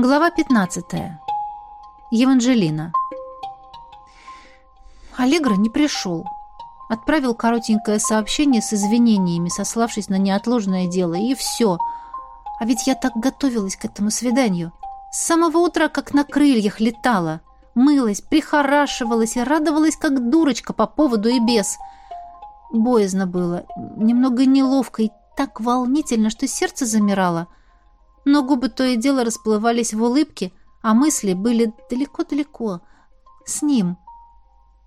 Глава 15. Еванжелина. Аллегра не пришел. Отправил коротенькое сообщение с извинениями, сославшись на неотложное дело, и все. А ведь я так готовилась к этому свиданию. С самого утра, как на крыльях, летала. Мылась, прихорашивалась и радовалась, как дурочка, по поводу и без. Боязно было, немного неловко и так волнительно, что сердце замирало — но губы то и дело расплывались в улыбке, а мысли были далеко-далеко. С ним.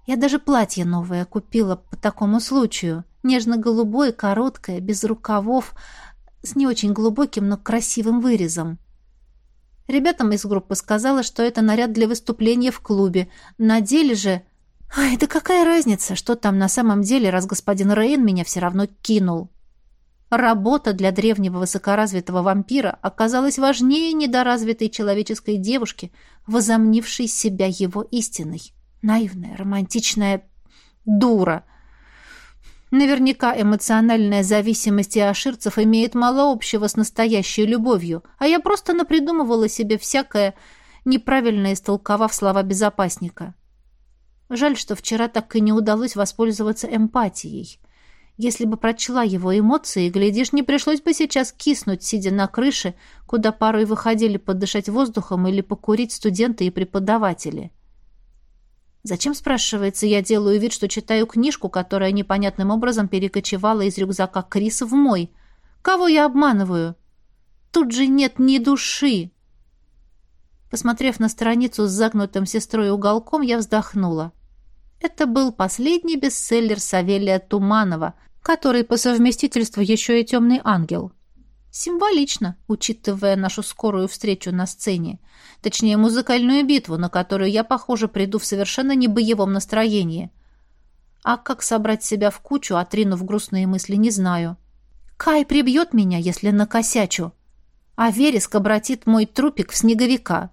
Я даже платье новое купила по такому случаю. Нежно-голубое, короткое, без рукавов, с не очень глубоким, но красивым вырезом. Ребятам из группы сказала, что это наряд для выступления в клубе. На деле же... Ай, да какая разница, что там на самом деле, раз господин Рейн меня все равно кинул. Работа для древнего высокоразвитого вампира оказалась важнее недоразвитой человеческой девушки, возомнившей себя его истиной. Наивная, романтичная дура. Наверняка эмоциональная зависимость иоширцев имеет мало общего с настоящей любовью, а я просто напридумывала себе всякое, неправильно истолковав слова безопасника. Жаль, что вчера так и не удалось воспользоваться эмпатией. Если бы прочла его эмоции, глядишь, не пришлось бы сейчас киснуть, сидя на крыше, куда порой выходили подышать воздухом или покурить студенты и преподаватели. Зачем, спрашивается, я делаю вид, что читаю книжку, которая непонятным образом перекочевала из рюкзака Криса в мой? Кого я обманываю? Тут же нет ни души. Посмотрев на страницу с загнутым сестрой уголком, я вздохнула. Это был последний бестселлер Савелия Туманова, который по совместительству еще и темный ангел. Символично, учитывая нашу скорую встречу на сцене. Точнее, музыкальную битву, на которую я, похоже, приду в совершенно не боевом настроении. А как собрать себя в кучу, отринув грустные мысли, не знаю. Кай прибьет меня, если накосячу. А Вереск обратит мой трупик в снеговика.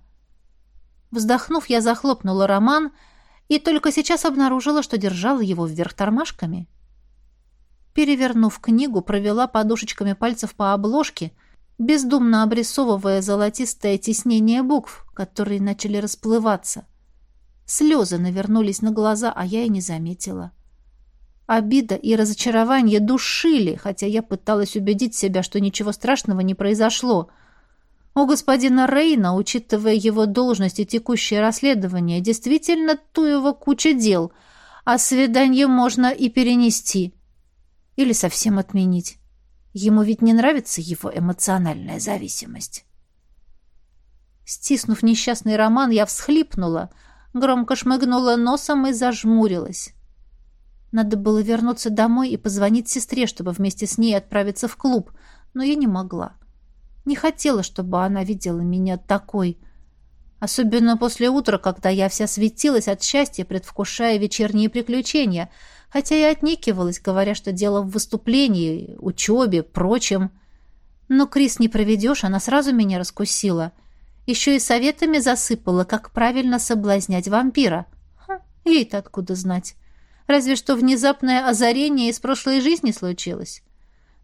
Вздохнув, я захлопнула роман и только сейчас обнаружила, что держала его вверх тормашками. — Перевернув книгу, провела подушечками пальцев по обложке, бездумно обрисовывая золотистое тиснение букв, которые начали расплываться. Слезы навернулись на глаза, а я и не заметила. Обида и разочарование душили, хотя я пыталась убедить себя, что ничего страшного не произошло. У господина Рейна, учитывая его должность и текущее расследование, действительно туева куча дел, а свидание можно и перенести. Или совсем отменить. Ему ведь не нравится его эмоциональная зависимость. Стиснув несчастный роман, я всхлипнула, громко шмыгнула носом и зажмурилась. Надо было вернуться домой и позвонить сестре, чтобы вместе с ней отправиться в клуб, но я не могла. Не хотела, чтобы она видела меня такой, особенно после утра, когда я вся светилась от счастья, предвкушая вечерние приключения — хотя и отнекивалась, говоря, что дело в выступлении, учебе, прочем. Но Крис не проведешь, она сразу меня раскусила. Еще и советами засыпала, как правильно соблазнять вампира. Ей-то откуда знать. Разве что внезапное озарение из прошлой жизни случилось.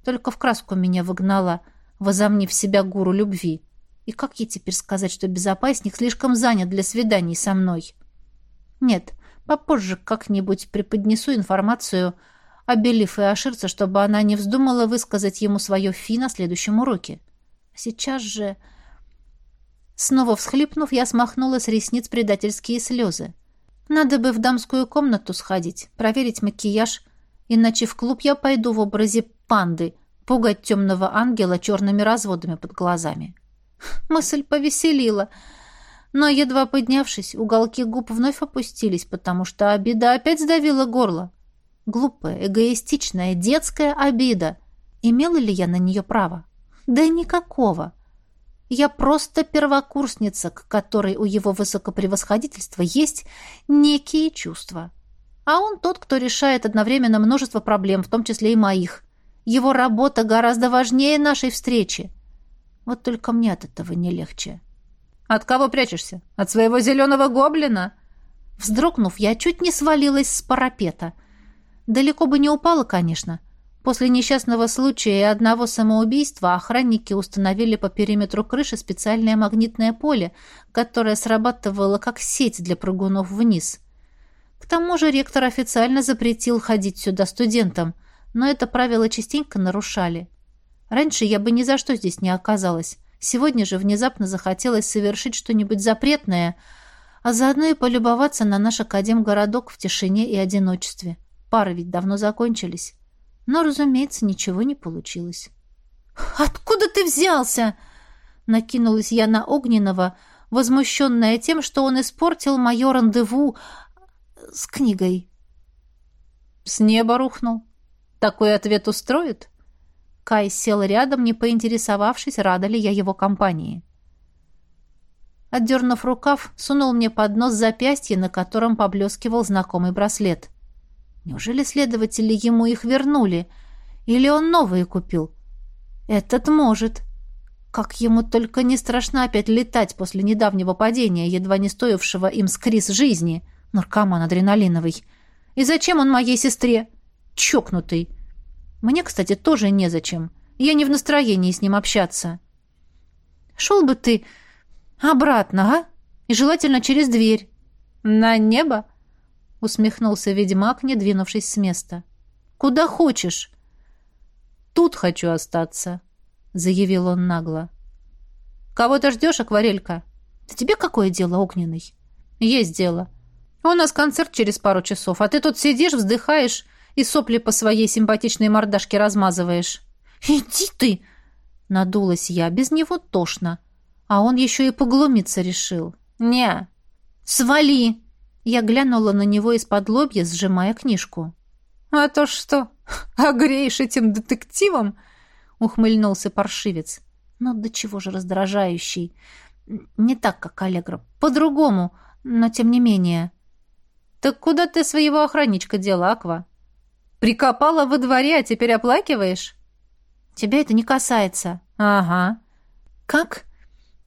Только в краску меня выгнала, возомнив себя гуру любви. И как ей теперь сказать, что безопасник слишком занят для свиданий со мной? Нет, — Попозже как-нибудь преподнесу информацию о Белиф и Аширце, чтобы она не вздумала высказать ему свое фи на следующем уроке. А сейчас же... Снова всхлипнув, я смахнула с ресниц предательские слезы. Надо бы в дамскую комнату сходить, проверить макияж, иначе в клуб я пойду в образе панды, пугать темного ангела черными разводами под глазами. Мысль повеселила — но, едва поднявшись, уголки губ вновь опустились, потому что обида опять сдавила горло. Глупая, эгоистичная, детская обида. Имела ли я на нее право? Да никакого. Я просто первокурсница, к которой у его высокопревосходительства есть некие чувства. А он тот, кто решает одновременно множество проблем, в том числе и моих. Его работа гораздо важнее нашей встречи. Вот только мне от этого не легче. От кого прячешься? От своего зеленого гоблина?» Вздрогнув, я чуть не свалилась с парапета. Далеко бы не упала, конечно. После несчастного случая и одного самоубийства охранники установили по периметру крыши специальное магнитное поле, которое срабатывало как сеть для прыгунов вниз. К тому же ректор официально запретил ходить сюда студентам, но это правило частенько нарушали. Раньше я бы ни за что здесь не оказалась. Сегодня же внезапно захотелось совершить что-нибудь запретное, а заодно и полюбоваться на наш академгородок в тишине и одиночестве. Пары ведь давно закончились. Но, разумеется, ничего не получилось. «Откуда ты взялся?» Накинулась я на Огненного, возмущенная тем, что он испортил мое рандеву с книгой. «С неба рухнул. Такой ответ устроит?» Кай сел рядом, не поинтересовавшись, рада ли я его компании. Отдернув рукав, сунул мне под нос запястье, на котором поблескивал знакомый браслет. Неужели следователи ему их вернули? Или он новые купил? Этот может. Как ему только не страшно опять летать после недавнего падения, едва не стоившего им скрис жизни. Наркоман адреналиновый. И зачем он моей сестре? Чокнутый. Мне, кстати, тоже незачем. Я не в настроении с ним общаться. Шел бы ты обратно, а? И желательно через дверь. На небо? усмехнулся ведьмак, не двинувшись с места. Куда хочешь. Тут хочу остаться, заявил он нагло. Кого-то ждешь, акварелька? Да тебе какое дело, огненный? Есть дело. У нас концерт через пару часов, а ты тут сидишь, вздыхаешь и сопли по своей симпатичной мордашке размазываешь. Иди ты! Надулась я, без него тошно. А он еще и поглумиться решил. Не, свали! Я глянула на него из-под лобья, сжимая книжку. «А то что, огреешь этим детективом?» — ухмыльнулся паршивец. «Но до чего же раздражающий. Не так, как Аллегра. По-другому, но тем не менее». «Так куда ты своего охранничка дела, Аква? Прикопала во дворе, а теперь оплакиваешь?» «Тебя это не касается». «Ага». «Как?»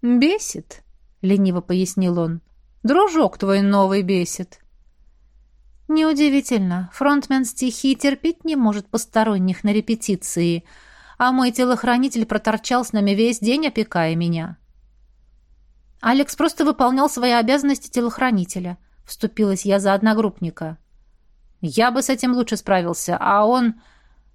«Бесит», — лениво пояснил он. Дружок твой новый бесит». Неудивительно. Фронтмен стихии терпеть не может посторонних на репетиции, а мой телохранитель проторчал с нами весь день, опекая меня. Алекс просто выполнял свои обязанности телохранителя. Вступилась я за одногруппника. Я бы с этим лучше справился, а он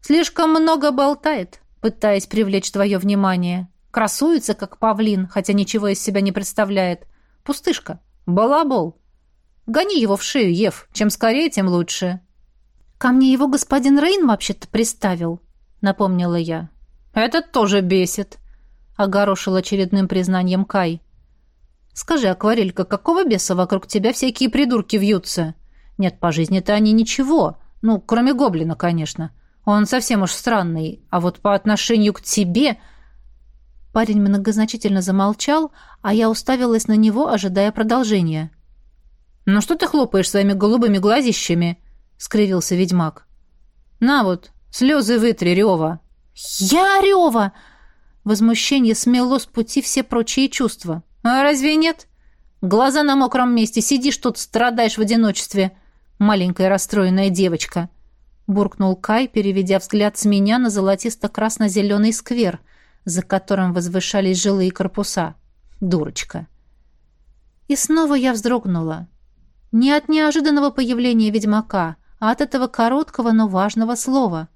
слишком много болтает, пытаясь привлечь твое внимание. Красуется, как павлин, хотя ничего из себя не представляет. Пустышка. «Балабол! Гони его в шею, Ев. Чем скорее, тем лучше». «Ко мне его господин Рейн вообще-то приставил», — напомнила я. «Этот тоже бесит», — огорошил очередным признанием Кай. «Скажи, акварелька, какого беса вокруг тебя всякие придурки вьются? Нет, по жизни-то они ничего. Ну, кроме гоблина, конечно. Он совсем уж странный. А вот по отношению к тебе...» Парень многозначительно замолчал, а я уставилась на него, ожидая продолжения. «Ну что ты хлопаешь своими голубыми глазищами?» — скривился ведьмак. «На вот, слезы вытри, Рева!» «Я Рева!» Возмущение смело с пути все прочие чувства. «А разве нет? Глаза на мокром месте, сидишь тут, страдаешь в одиночестве. Маленькая расстроенная девочка!» Буркнул Кай, переведя взгляд с меня на золотисто-красно-зеленый сквер — за которым возвышались жилые корпуса. Дурочка. И снова я вздрогнула. Не от неожиданного появления ведьмака, а от этого короткого, но важного слова.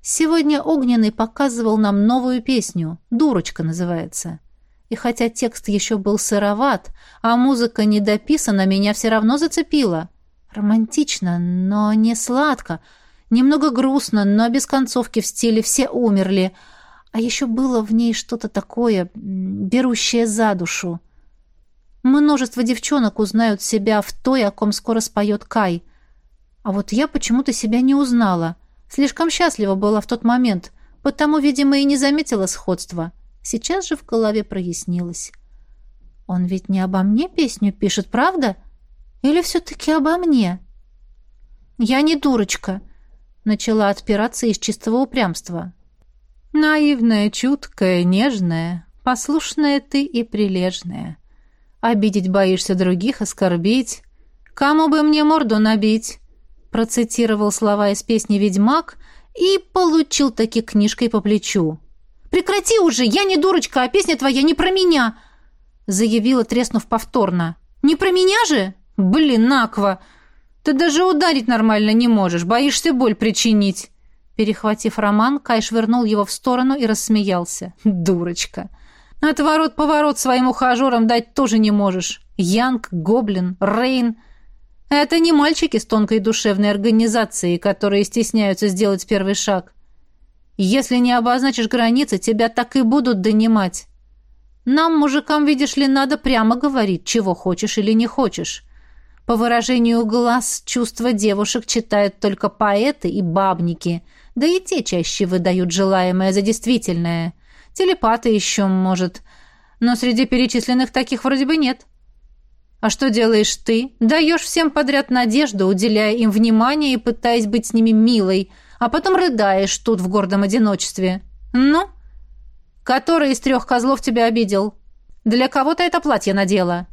Сегодня Огненный показывал нам новую песню. «Дурочка» называется. И хотя текст еще был сыроват, а музыка не дописана, меня все равно зацепила. Романтично, но не сладко. Немного грустно, но без концовки в стиле «все умерли», а еще было в ней что-то такое, берущее за душу. Множество девчонок узнают себя в той, о ком скоро споет Кай. А вот я почему-то себя не узнала. Слишком счастлива была в тот момент, потому, видимо, и не заметила сходства. Сейчас же в голове прояснилось. Он ведь не обо мне песню пишет, правда? Или все-таки обо мне? Я не дурочка, начала отпираться из чистого упрямства. Наивная, чуткая, нежная, послушная ты и прилежная. Обидеть боишься других, оскорбить. Кому бы мне морду набить? Процитировал слова из песни «Ведьмак», и получил таки книжкой по плечу. «Прекрати уже! Я не дурочка, а песня твоя не про меня!» заявила, треснув повторно. «Не про меня же? Блин, Аква! Ты даже ударить нормально не можешь, боишься боль причинить!» Перехватив роман, Кай швырнул его в сторону и рассмеялся. «Дурочка! Отворот-поворот своим ухажерам дать тоже не можешь. Янг, Гоблин, Рейн — это не мальчики с тонкой душевной организацией, которые стесняются сделать первый шаг. Если не обозначишь границы, тебя так и будут донимать. Нам, мужикам, видишь ли, надо прямо говорить, чего хочешь или не хочешь. По выражению глаз чувства девушек читают только поэты и бабники, да и те чаще выдают желаемое за действительное. Телепаты еще, может, но среди перечисленных таких вроде бы нет. А что делаешь ты? Даешь всем подряд надежду, уделяя им внимание и пытаясь быть с ними милой, а потом рыдаешь тут в гордом одиночестве. Ну? Который из трех козлов тебя обидел? Для кого-то это платье надела.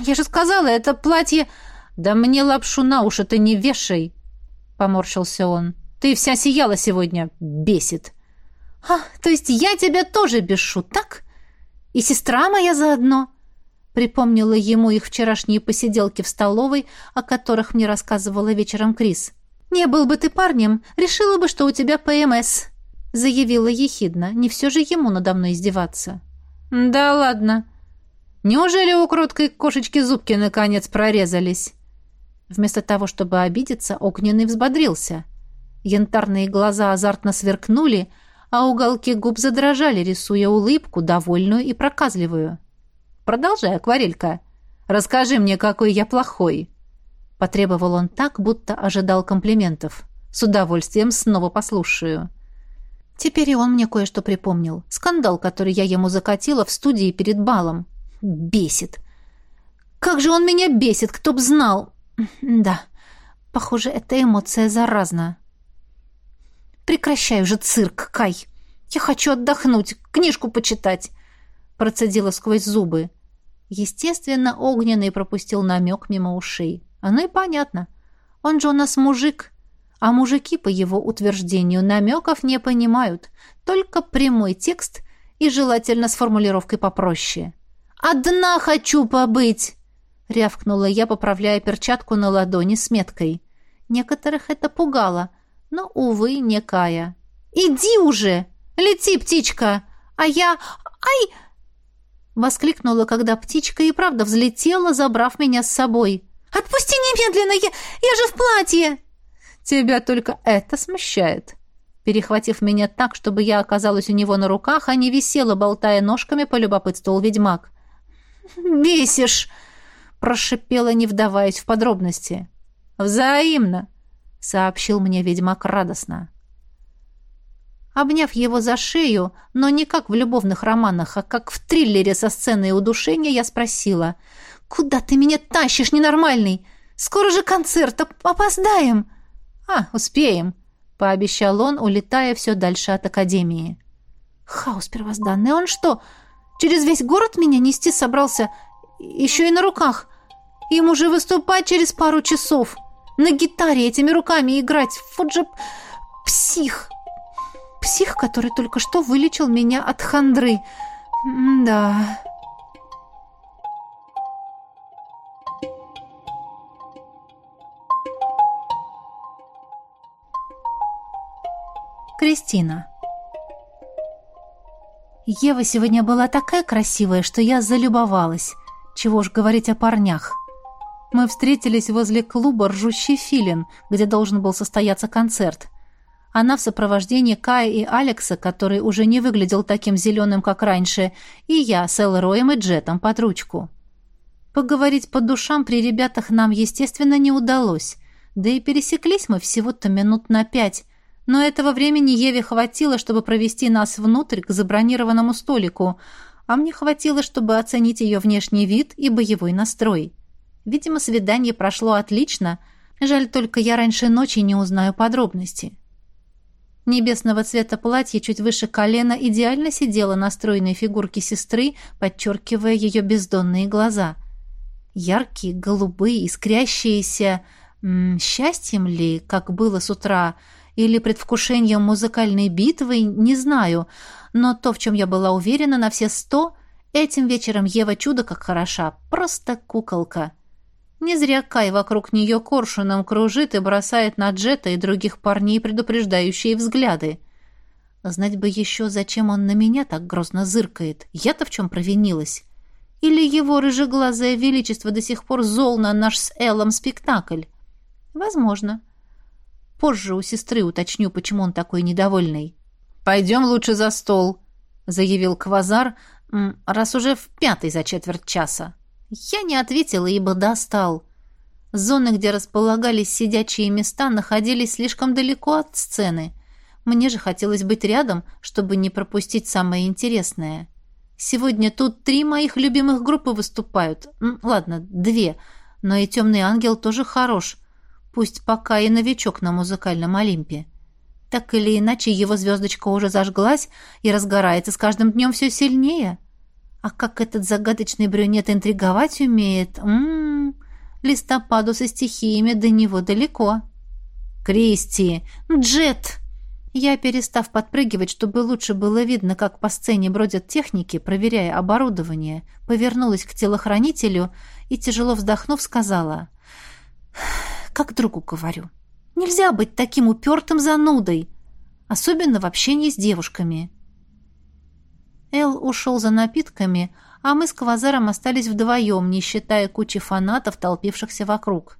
Я же сказала, это платье... Да мне лапшу на уши ты не вешай, поморщился он. Ты вся сияла сегодня. Бесит. А, то есть я тебя тоже бешу, так? И сестра моя заодно. Припомнила ему их вчерашние посиделки в столовой, о которых мне рассказывала вечером Крис. «Не был бы ты парнем, решила бы, что у тебя ПМС», заявила ехидно. Не все же ему надо мной издеваться. «Да ладно. Неужели у кроткой кошечки зубки наконец прорезались?» Вместо того, чтобы обидеться, Огненный взбодрился. Янтарные глаза азартно сверкнули, а уголки губ задрожали, рисуя улыбку, довольную и проказливую. Продолжай, акварелька. Расскажи мне, какой я плохой. Потребовал он так, будто ожидал комплиментов. С удовольствием снова послушаю. Теперь и он мне кое-что припомнил. Скандал, который я ему закатила в студии перед балом. Бесит. Как же он меня бесит, кто б знал. Да, похоже, эта эмоция заразна. Прекращай уже цирк, Кай. Я хочу отдохнуть, книжку почитать процедила сквозь зубы. Естественно, огненный пропустил намек мимо ушей. Оно и понятно. Он же у нас мужик. А мужики, по его утверждению, намеков не понимают. Только прямой текст и желательно с формулировкой попроще. «Одна хочу побыть!» — рявкнула я, поправляя перчатку на ладони с меткой. Некоторых это пугало, но, увы, не Кая. «Иди уже! Лети, птичка! А я... Ай!» Воскликнула, когда птичка и правда взлетела, забрав меня с собой. «Отпусти немедленно! Я, я же в платье!» «Тебя только это смущает!» Перехватив меня так, чтобы я оказалась у него на руках, а не висела, болтая ножками, полюбопытствовал ведьмак. «Бесишь!» — прошипела, не вдаваясь в подробности. «Взаимно!» — сообщил мне ведьмак радостно. Обняв его за шею, но не как в любовных романах, а как в триллере со сценой удушения, я спросила. «Куда ты меня тащишь, ненормальный? Скоро же концерт, опоздаем!» «А, успеем», — пообещал он, улетая все дальше от академии. «Хаос первозданный, он что, через весь город меня нести собрался? Еще и на руках? Ему же выступать через пару часов. На гитаре этими руками играть. Вот же псих!» Псих, который только что вылечил меня от хандры. М да. Кристина. Ева сегодня была такая красивая, что я залюбовалась. Чего ж говорить о парнях. Мы встретились возле клуба «Ржущий филин», где должен был состояться концерт. Она в сопровождении Кая и Алекса, который уже не выглядел таким зеленым, как раньше, и я с Элроем и Джетом под ручку. Поговорить по душам при ребятах нам, естественно, не удалось. Да и пересеклись мы всего-то минут на пять. Но этого времени Еве хватило, чтобы провести нас внутрь к забронированному столику, а мне хватило, чтобы оценить ее внешний вид и боевой настрой. Видимо, свидание прошло отлично. Жаль только я раньше ночи не узнаю подробности. Небесного цвета платье чуть выше колена идеально сидело на стройной фигурке сестры, подчеркивая ее бездонные глаза. Яркие, голубые, искрящиеся... М -м, счастьем ли, как было с утра, или предвкушением музыкальной битвы, не знаю, но то, в чем я была уверена на все сто, этим вечером Ева чудо как хороша, просто куколка. Не зря Кай вокруг нее коршуном кружит и бросает на Джета и других парней предупреждающие взгляды. Знать бы еще, зачем он на меня так грозно зыркает. Я-то в чем провинилась? Или его рыжеглазое величество до сих пор зол на наш с Эллом спектакль? Возможно. Позже у сестры уточню, почему он такой недовольный. «Пойдем лучше за стол», — заявил Квазар, раз уже в пятый за четверть часа. Я не ответила, ибо достал. Зоны, где располагались сидячие места, находились слишком далеко от сцены. Мне же хотелось быть рядом, чтобы не пропустить самое интересное. Сегодня тут три моих любимых группы выступают. Ладно, две, но и «Темный ангел» тоже хорош пусть пока и новичок на музыкальном Олимпе. Так или иначе, его звездочка уже зажглась и разгорается с каждым днем все сильнее. А как этот загадочный брюнет интриговать умеет? М-м-м, листопаду со стихиями до него далеко. «Кристи! Джет!» Я, перестав подпрыгивать, чтобы лучше было видно, как по сцене бродят техники, проверяя оборудование, повернулась к телохранителю и, тяжело вздохнув, сказала как другу говорю. Нельзя быть таким упертым занудой, особенно в общении с девушками. Эл ушел за напитками, а мы с Квазаром остались вдвоем, не считая кучи фанатов, толпившихся вокруг.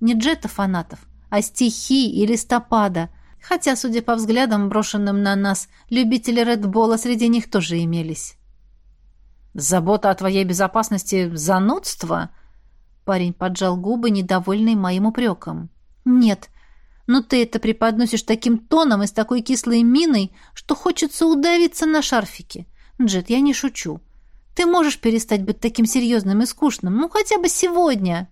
Не джета фанатов, а стихи и листопада, хотя, судя по взглядам, брошенным на нас, любители Редбола среди них тоже имелись. «Забота о твоей безопасности — занудство?» Парень поджал губы, недовольный моим упреком. «Нет, но ты это преподносишь таким тоном и с такой кислой миной, что хочется удавиться на шарфике. Джет, я не шучу. Ты можешь перестать быть таким серьезным и скучным, ну хотя бы сегодня».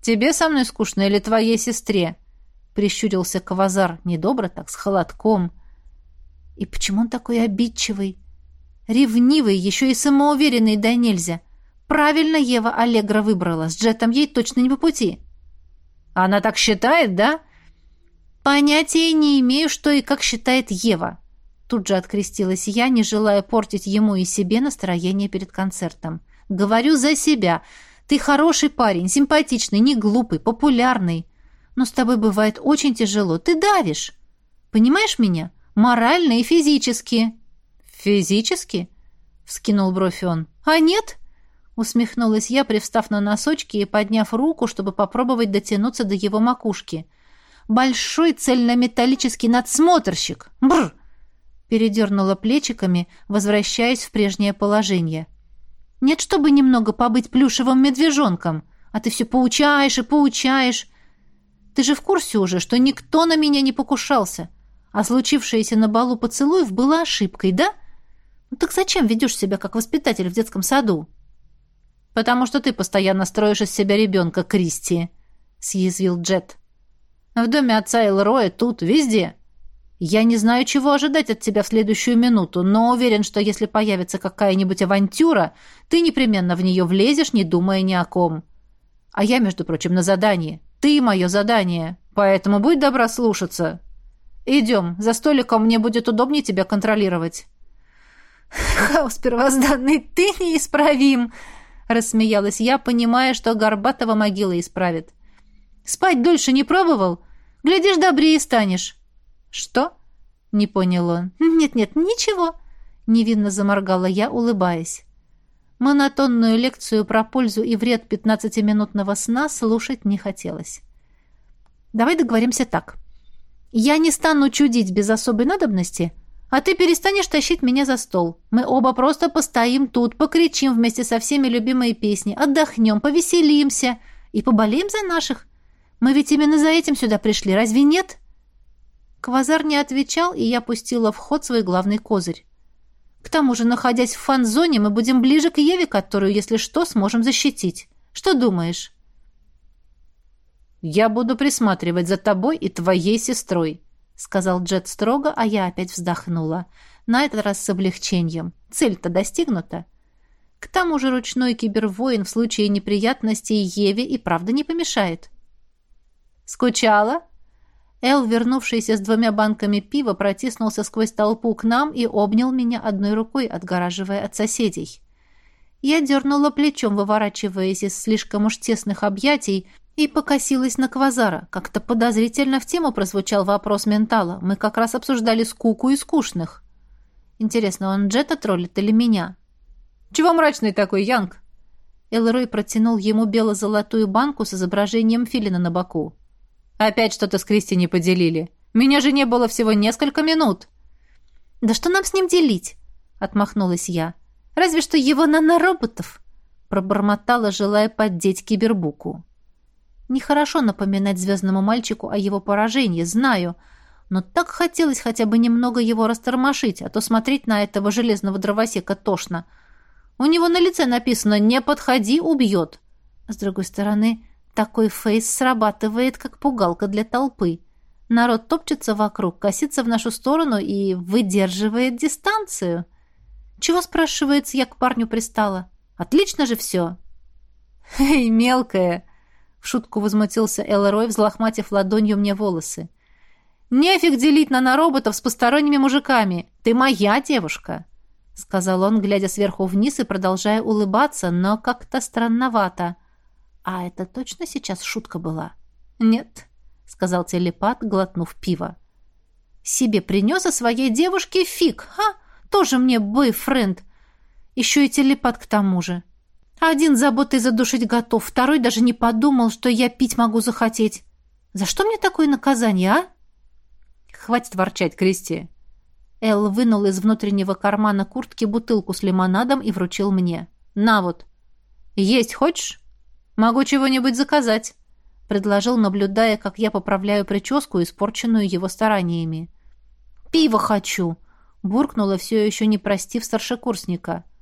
«Тебе со мной скучно или твоей сестре?» Прищурился Кавазар, недобро так, с холодком. «И почему он такой обидчивый?» Ревнивый, еще и самоуверенный, да нельзя. Правильно Ева Аллегра выбрала. С Джетом ей точно не по пути. Она так считает, да? Понятия не имею, что и как считает Ева. Тут же открестилась я, не желая портить ему и себе настроение перед концертом. Говорю за себя. Ты хороший парень, симпатичный, не глупый, популярный. Но с тобой бывает очень тяжело. Ты давишь. Понимаешь меня? Морально и физически. Физически? Вскинул бровь он. А нет? Усмехнулась я, привстав на носочки и подняв руку, чтобы попробовать дотянуться до его макушки. «Большой цельнометаллический надсмотрщик! Бррр!» Передернула плечиками, возвращаясь в прежнее положение. «Нет, чтобы немного побыть плюшевым медвежонком, а ты все поучаешь и поучаешь. Ты же в курсе уже, что никто на меня не покушался, а случившееся на балу поцелуев было ошибкой, да? Ну так зачем ведешь себя как воспитатель в детском саду?» «Потому что ты постоянно строишь из себя ребенка, Кристи», — съязвил Джет. «В доме отца Элроя, тут, везде. Я не знаю, чего ожидать от тебя в следующую минуту, но уверен, что если появится какая-нибудь авантюра, ты непременно в нее влезешь, не думая ни о ком. А я, между прочим, на задании. Ты мое задание, поэтому будь добра слушаться. Идем, за столиком мне будет удобнее тебя контролировать». «Хаос первозданный, ты неисправим!» Рассмеялась я, понимая, что Горбатова могила исправит. «Спать дольше не пробовал? Глядишь, добрее станешь». «Что?» — не понял он. «Нет-нет, ничего», — невинно заморгала я, улыбаясь. Монотонную лекцию про пользу и вред пятнадцатиминутного сна слушать не хотелось. «Давай договоримся так. Я не стану чудить без особой надобности, а ты перестанешь тащить меня за стол. Мы оба просто постоим тут, покричим вместе со всеми любимые песни, отдохнем, повеселимся и поболеем за наших. Мы ведь именно за этим сюда пришли, разве нет?» Квазар не отвечал, и я пустила в ход свой главный козырь. К тому же, находясь в фан-зоне, мы будем ближе к Еве, которую, если что, сможем защитить. Что думаешь? «Я буду присматривать за тобой и твоей сестрой», — сказал Джет строго, а я опять вздохнула. На этот раз с облегчением. Цель-то достигнута. К тому же ручной кибервоин в случае неприятностей Еве и правда не помешает. «Скучала?» Эл, вернувшийся с двумя банками пива, протиснулся сквозь толпу к нам и обнял меня одной рукой, отгораживая от соседей. Я дернула плечом, выворачиваясь из слишком уж тесных объятий, и покосилась на Квазара. Как-то подозрительно в тему прозвучал вопрос ментала. Мы как раз обсуждали скуку и скучных. Интересно, он Джета троллит или меня? «Чего мрачный такой, Янг?» Элрой протянул ему бело-золотую банку с изображением филина на боку. «Опять что-то с Кристи не поделили. Меня же не было всего несколько минут». «Да что нам с ним делить?» — отмахнулась я. «Разве что его нанороботов!» — пробормотала, желая поддеть кибербуку. Нехорошо напоминать звездному мальчику о его поражении, знаю, но так хотелось хотя бы немного его растормошить, а то смотреть на этого железного дровосека тошно. У него на лице написано «Не подходи, убьет». С другой стороны, такой фейс срабатывает, как пугалка для толпы. Народ топчется вокруг, косится в нашу сторону и выдерживает дистанцию. Чего, спрашивается, я к парню пристала? Отлично же все. «Эй, мелкая!» Шутку возмутился Элрой, взлохматив ладонью мне волосы. «Нефиг делить нанороботов с посторонними мужиками. Ты моя девушка!» Сказал он, глядя сверху вниз и продолжая улыбаться, но как-то странновато. «А это точно сейчас шутка была?» «Нет», — сказал телепат, глотнув пиво. «Себе принес о своей девушке фиг, ха? Тоже мне бойфренд. Еще и телепат к тому же. Один заботой задушить готов, второй даже не подумал, что я пить могу захотеть. За что мне такое наказание, а? Хватит ворчать, Кристи. Эл вынул из внутреннего кармана куртки бутылку с лимонадом и вручил мне. На вот. Есть хочешь? Могу чего-нибудь заказать, предложил, наблюдая, как я поправляю прическу, испорченную его стараниями. Пиво хочу, буркнула все еще не простив старшекурсника. —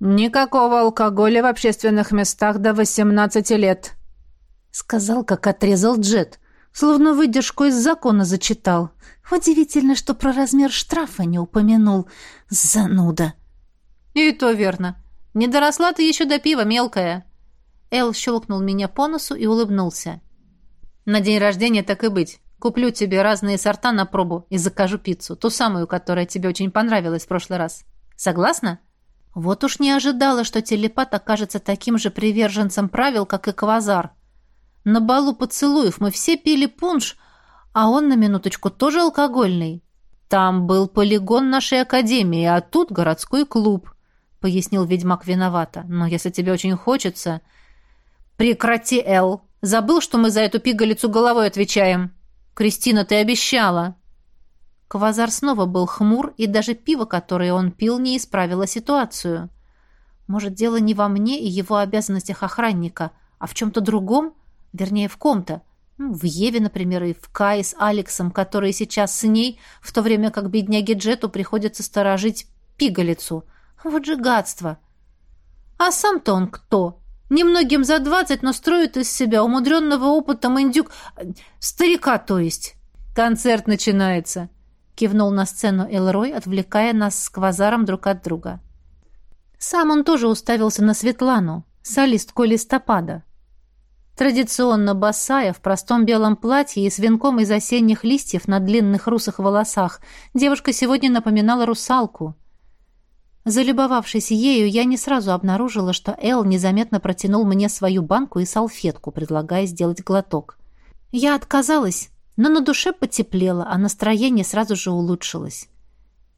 «Никакого алкоголя в общественных местах до 18 лет», — сказал, как отрезал Джет, словно выдержку из закона зачитал. Удивительно, что про размер штрафа не упомянул. Зануда. «И то верно. Не доросла ты еще до пива, мелкая». Эл щелкнул меня по носу и улыбнулся. «На день рождения так и быть. Куплю тебе разные сорта на пробу и закажу пиццу, ту самую, которая тебе очень понравилась в прошлый раз. Согласна?» Вот уж не ожидала, что телепат окажется таким же приверженцем правил, как и Квазар. На балу поцелуев мы все пили пунш, а он на минуточку тоже алкогольный. Там был полигон нашей академии, а тут городской клуб, пояснил ведьмак виновато. Но если тебе очень хочется... Прекрати, Эл. Забыл, что мы за эту пигалицу головой отвечаем. Кристина, ты обещала. Квазар снова был хмур, и даже пиво, которое он пил, не исправило ситуацию. Может, дело не во мне и его обязанностях охранника, а в чем-то другом? Вернее, в ком-то. Ну, в Еве, например, и в Кае с Алексом, которые сейчас с ней, в то время как бедняге Джету приходится сторожить пигалицу. Вот же гадство! А сам-то он кто? Немногим за двадцать, но строит из себя умудренного опытом индюк... Старика, то есть. Концерт начинается кивнул на сцену Элрой, отвлекая нас с Квазаром друг от друга. Сам он тоже уставился на Светлану, солистку листопада. Традиционно босая, в простом белом платье и с венком из осенних листьев на длинных русых волосах, девушка сегодня напоминала русалку. Залюбовавшись ею, я не сразу обнаружила, что Эл незаметно протянул мне свою банку и салфетку, предлагая сделать глоток. Я отказалась, но на душе потеплело, а настроение сразу же улучшилось.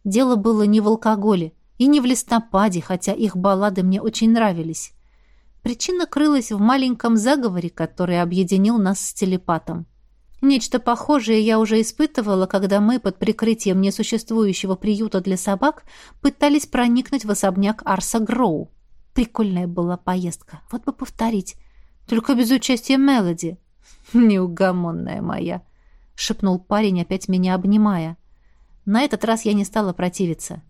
Дело было не в алкоголе и не в листопаде, хотя их баллады мне очень нравились. Причина крылась в маленьком заговоре, который объединил нас с телепатом. Нечто похожее я уже испытывала, когда мы под прикрытием несуществующего приюта для собак пытались проникнуть в особняк Арса Гроу. Прикольная была поездка. Вот бы повторить. Только без участия Мелоди. Неугомонная моя шепнул парень, опять меня обнимая. На этот раз я не стала противиться.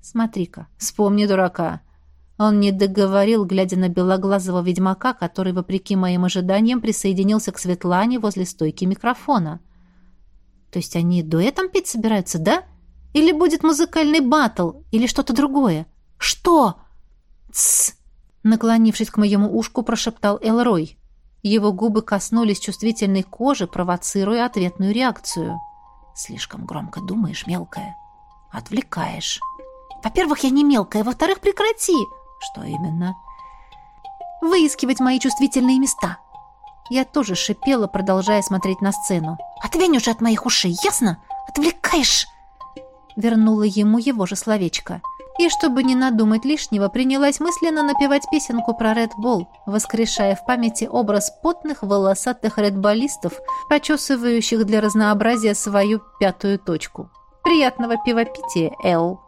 Смотри-ка, вспомни дурака. Он не договорил, глядя на белоглазого ведьмака, который, вопреки моим ожиданиям, присоединился к Светлане возле стойки микрофона. То есть они дуэтом петь собираются, да? Или будет музыкальный батл, или что-то другое? Что? Тсс! Наклонившись к моему ушку, прошептал Элрой. Его губы коснулись чувствительной кожи, провоцируя ответную реакцию. «Слишком громко думаешь, мелкая. Отвлекаешь». «Во-первых, я не мелкая. Во-вторых, прекрати!» «Что именно?» «Выискивать мои чувствительные места». Я тоже шипела, продолжая смотреть на сцену. «Отвянь уже от моих ушей, ясно? Отвлекаешь!» Вернула ему его же словечко. И, чтобы не надумать лишнего, принялась мысленно напевать песенку про Редбол, воскрешая в памяти образ потных волосатых редболистов, почесывающих для разнообразия свою пятую точку. «Приятного пивопития, Эл!»